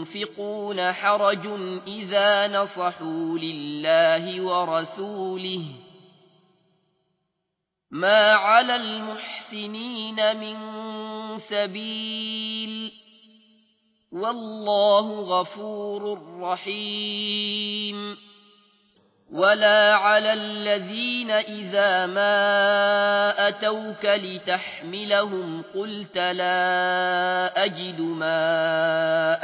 ينفقون حرج إذا نصحوا لله ورسوله. ما على المحسنين من سبيل. والله غفور رحيم. ولا على الذين إذا ما أتوك لتحملهم قلت لا أجد ما